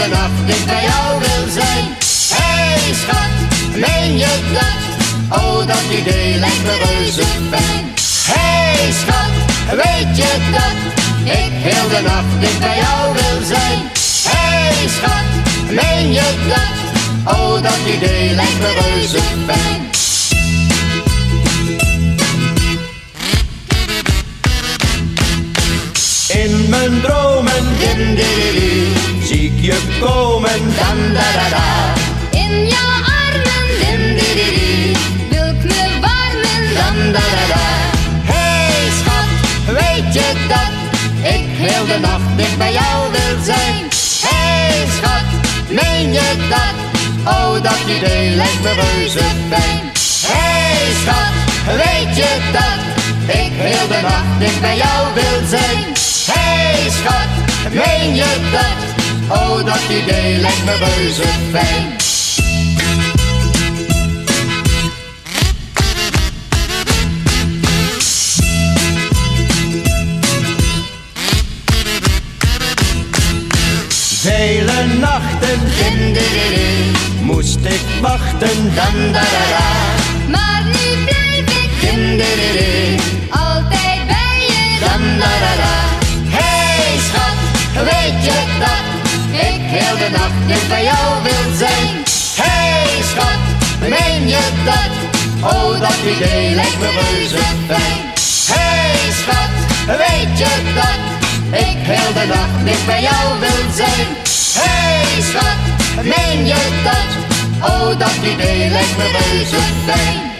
de nacht dicht bij jou wil zijn. Hey schat, meen je dat? Oh, dat idee lijkt me reuze fijn. Hey schat, weet je dat? Ik heel de nacht dicht bij jou wil zijn. Hey schat, meen je dat? Oh, dat idee lijkt me reuze fijn. In mijn dromen ik je komen. dam, da, da, da. In jouw armen Dim, dididi, wil ik me warmen. dam, da, da, da. Hey schat, weet je dat? Ik heel de nacht dicht bij jou wil zijn. Hey schat, meen je dat? Oh, dat idee lijkt me reuze fijn. Hey schat, weet je dat? Ik heel de nacht dicht bij jou wil zijn. Hey schat, meen je dat? Oh, dat idee lijkt me reuze fijn. Vele nachten Dim, dididi, moest ik wachten. dam, da, da, da. Maar nu blijf ik bij jou wil zijn. Hey schat, meen je dat? Oh, dat idee lijkt me reuze fijn. Hey schat, weet je dat? Ik heel de nacht dicht bij jou wil zijn. Hey schat, meen je dat? Oh, dat idee lijkt me reuze fijn.